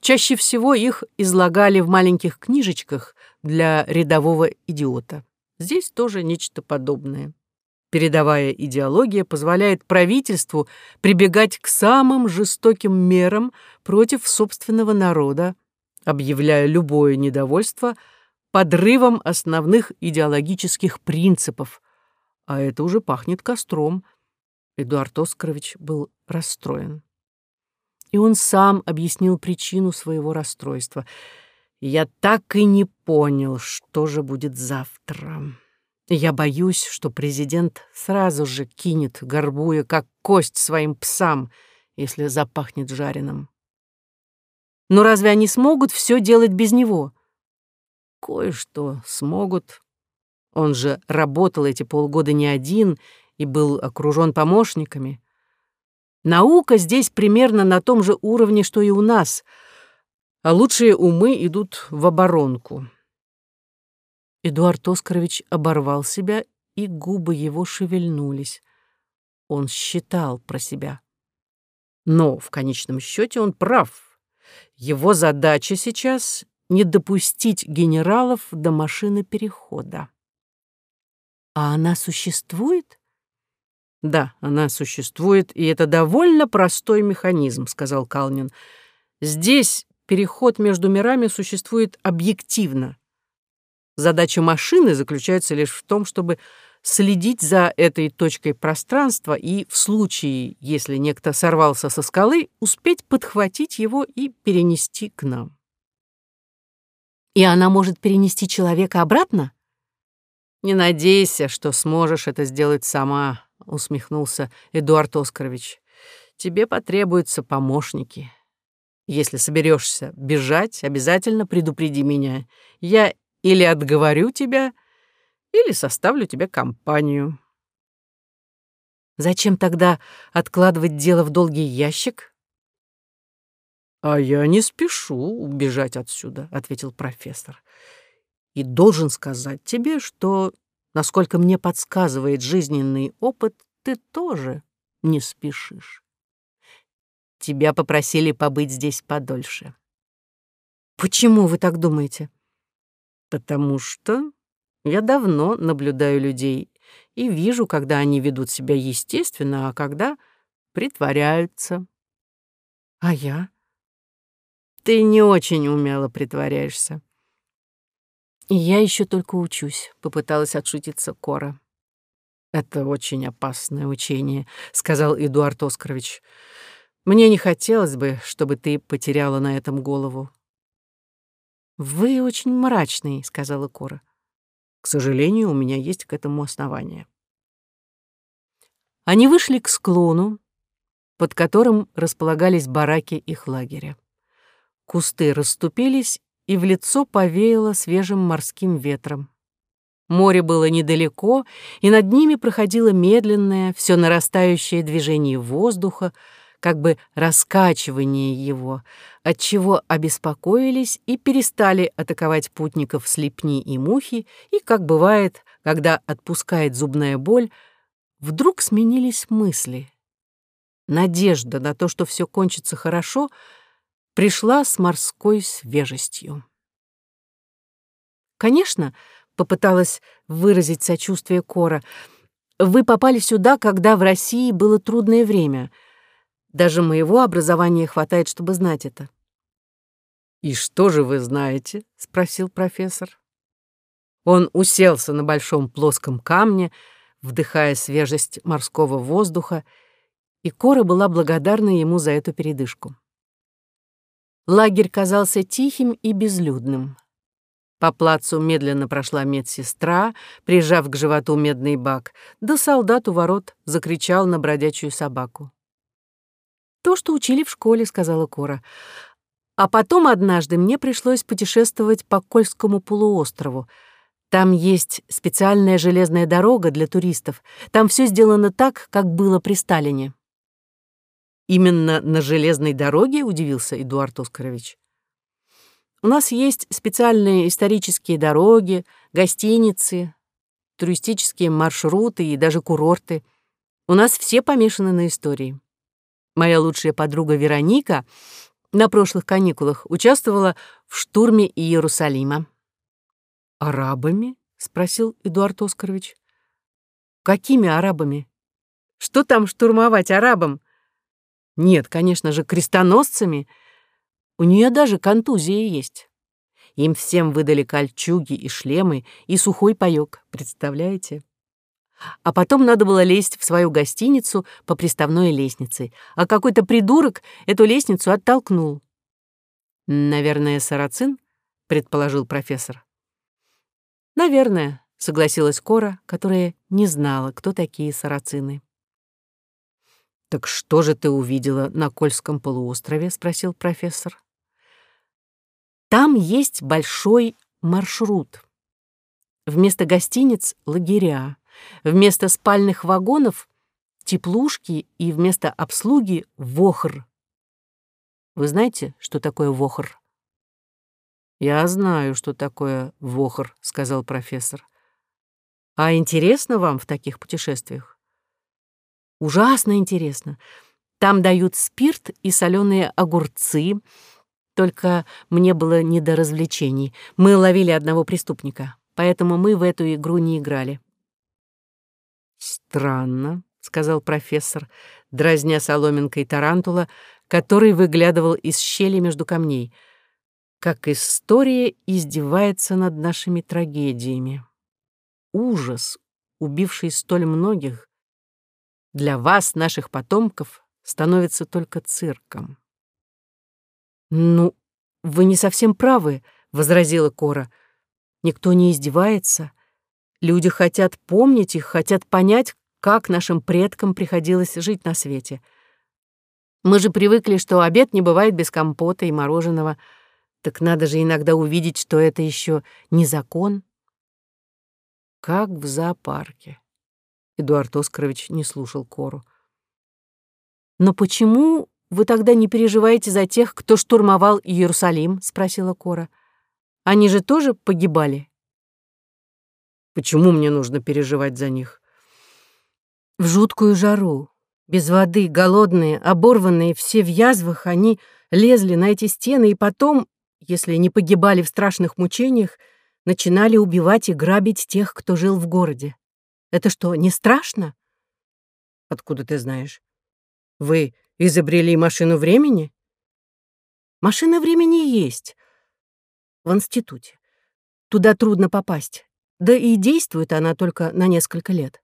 Чаще всего их излагали в маленьких книжечках для рядового идиота. Здесь тоже нечто подобное. Передовая идеология позволяет правительству прибегать к самым жестоким мерам против собственного народа, объявляя любое недовольство – подрывом основных идеологических принципов. А это уже пахнет костром. Эдуард Оскарович был расстроен. И он сам объяснил причину своего расстройства. «Я так и не понял, что же будет завтра. Я боюсь, что президент сразу же кинет горбуя, как кость своим псам, если запахнет жареным. Но разве они смогут все делать без него?» Кое-что смогут. Он же работал эти полгода не один и был окружен помощниками. Наука здесь примерно на том же уровне, что и у нас, а лучшие умы идут в оборонку. Эдуард Оскарович оборвал себя, и губы его шевельнулись. Он считал про себя. Но в конечном счете он прав. Его задача сейчас не допустить генералов до машины перехода. А она существует? Да, она существует, и это довольно простой механизм, сказал Калнин. Здесь переход между мирами существует объективно. Задача машины заключается лишь в том, чтобы следить за этой точкой пространства и в случае, если некто сорвался со скалы, успеть подхватить его и перенести к нам. И она может перенести человека обратно? Не надейся, что сможешь это сделать сама, усмехнулся Эдуард Оскарович. Тебе потребуются помощники. Если соберешься бежать, обязательно предупреди меня. Я или отговорю тебя, или составлю тебе компанию. Зачем тогда откладывать дело в долгий ящик? «А я не спешу убежать отсюда», — ответил профессор. «И должен сказать тебе, что, насколько мне подсказывает жизненный опыт, ты тоже не спешишь. Тебя попросили побыть здесь подольше». «Почему вы так думаете?» «Потому что я давно наблюдаю людей и вижу, когда они ведут себя естественно, а когда притворяются». «А я?» Ты не очень умело притворяешься. Я еще только учусь, попыталась отшутиться Кора. Это очень опасное учение, сказал Эдуард Оскарович. Мне не хотелось бы, чтобы ты потеряла на этом голову. «Вы очень мрачный», — сказала Кора. «К сожалению, у меня есть к этому основание». Они вышли к склону, под которым располагались бараки их лагеря. Кусты расступились, и в лицо повеяло свежим морским ветром. Море было недалеко, и над ними проходило медленное, все нарастающее движение воздуха, как бы раскачивание его, отчего обеспокоились и перестали атаковать путников слепни и мухи, и, как бывает, когда отпускает зубная боль, вдруг сменились мысли. Надежда на то, что все кончится хорошо, пришла с морской свежестью. Конечно, попыталась выразить сочувствие Кора, вы попали сюда, когда в России было трудное время — даже моего образования хватает, чтобы знать это. «И что же вы знаете?» — спросил профессор. Он уселся на большом плоском камне, вдыхая свежесть морского воздуха, и Кора была благодарна ему за эту передышку. Лагерь казался тихим и безлюдным. По плацу медленно прошла медсестра, прижав к животу медный бак, да солдат у ворот закричал на бродячую собаку. «То, что учили в школе», — сказала Кора. «А потом однажды мне пришлось путешествовать по Кольскому полуострову. Там есть специальная железная дорога для туристов. Там все сделано так, как было при Сталине». «Именно на железной дороге?» — удивился Эдуард Оскарович. «У нас есть специальные исторические дороги, гостиницы, туристические маршруты и даже курорты. У нас все помешаны на истории. Моя лучшая подруга Вероника на прошлых каникулах участвовала в штурме Иерусалима. «Арабами?» — спросил Эдуард Оскарович. «Какими арабами? Что там штурмовать арабам? Нет, конечно же, крестоносцами. У нее даже контузия есть. Им всем выдали кольчуги и шлемы и сухой паёк, представляете?» А потом надо было лезть в свою гостиницу по приставной лестнице, а какой-то придурок эту лестницу оттолкнул. «Наверное, сарацин?» — предположил профессор. «Наверное», — согласилась Кора, которая не знала, кто такие сарацины. «Так что же ты увидела на Кольском полуострове?» — спросил профессор. «Там есть большой маршрут. Вместо гостиниц — лагеря. Вместо спальных вагонов — теплушки и вместо обслуги — вохр. Вы знаете, что такое вохр? «Я знаю, что такое вохр», — сказал профессор. «А интересно вам в таких путешествиях?» «Ужасно интересно. Там дают спирт и соленые огурцы. Только мне было не до развлечений. Мы ловили одного преступника, поэтому мы в эту игру не играли. «Странно», — сказал профессор, дразня соломинкой тарантула, который выглядывал из щели между камней. «Как история издевается над нашими трагедиями. Ужас, убивший столь многих, для вас, наших потомков, становится только цирком». «Ну, вы не совсем правы», — возразила Кора. «Никто не издевается». Люди хотят помнить их, хотят понять, как нашим предкам приходилось жить на свете. Мы же привыкли, что обед не бывает без компота и мороженого. Так надо же иногда увидеть, что это еще не закон. Как в зоопарке. Эдуард Оскарович не слушал Кору. «Но почему вы тогда не переживаете за тех, кто штурмовал Иерусалим?» — спросила Кора. «Они же тоже погибали?» Почему мне нужно переживать за них? В жуткую жару, без воды, голодные, оборванные, все в язвах, они лезли на эти стены и потом, если не погибали в страшных мучениях, начинали убивать и грабить тех, кто жил в городе. Это что, не страшно? Откуда ты знаешь? Вы изобрели машину времени? Машина времени есть. В институте. Туда трудно попасть. Да и действует она только на несколько лет.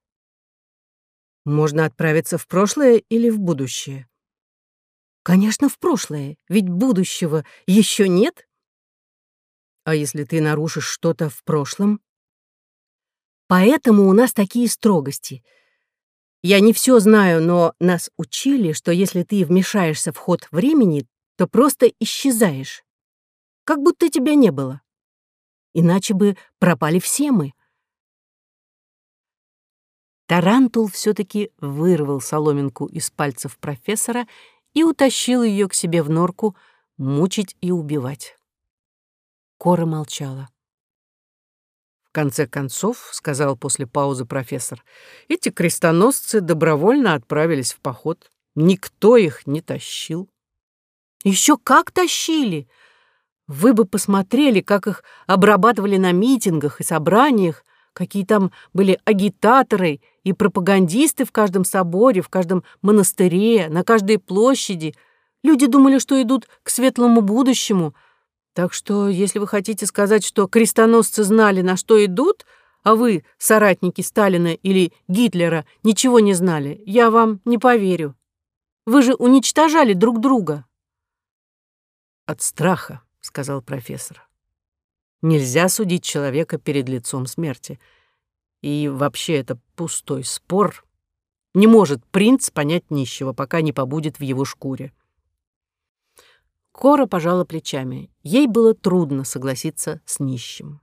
Можно отправиться в прошлое или в будущее. Конечно, в прошлое, ведь будущего еще нет. А если ты нарушишь что-то в прошлом? Поэтому у нас такие строгости. Я не все знаю, но нас учили, что если ты вмешаешься в ход времени, то просто исчезаешь. Как будто тебя не было. Иначе бы пропали все мы. Тарантул все-таки вырвал соломинку из пальцев профессора и утащил ее к себе в норку, мучить и убивать. Кора молчала. «В конце концов, — сказал после паузы профессор, — эти крестоносцы добровольно отправились в поход. Никто их не тащил». «Еще как тащили! Вы бы посмотрели, как их обрабатывали на митингах и собраниях, какие там были агитаторы и пропагандисты в каждом соборе, в каждом монастыре, на каждой площади. Люди думали, что идут к светлому будущему. Так что, если вы хотите сказать, что крестоносцы знали, на что идут, а вы, соратники Сталина или Гитлера, ничего не знали, я вам не поверю. Вы же уничтожали друг друга. От страха, сказал профессор. Нельзя судить человека перед лицом смерти. И вообще это пустой спор. Не может принц понять нищего, пока не побудет в его шкуре. Кора пожала плечами. Ей было трудно согласиться с нищим.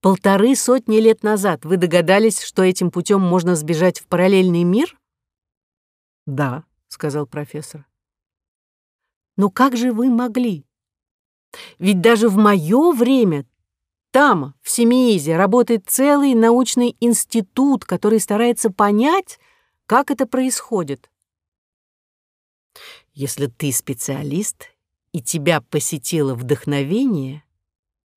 Полторы сотни лет назад вы догадались, что этим путем можно сбежать в параллельный мир? Да, сказал профессор. Но как же вы могли? Ведь даже в мое время там, в Семиизе, работает целый научный институт, который старается понять, как это происходит. Если ты специалист и тебя посетило вдохновение,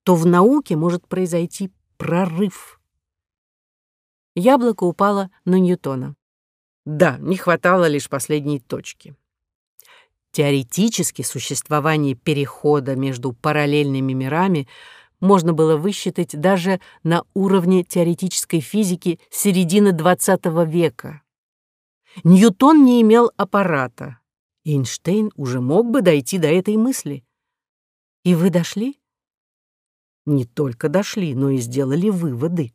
то в науке может произойти прорыв. Яблоко упало на Ньютона. Да, не хватало лишь последней точки. Теоретически существование перехода между параллельными мирами можно было высчитать даже на уровне теоретической физики середины XX века. Ньютон не имел аппарата. Эйнштейн уже мог бы дойти до этой мысли. И вы дошли? Не только дошли, но и сделали выводы.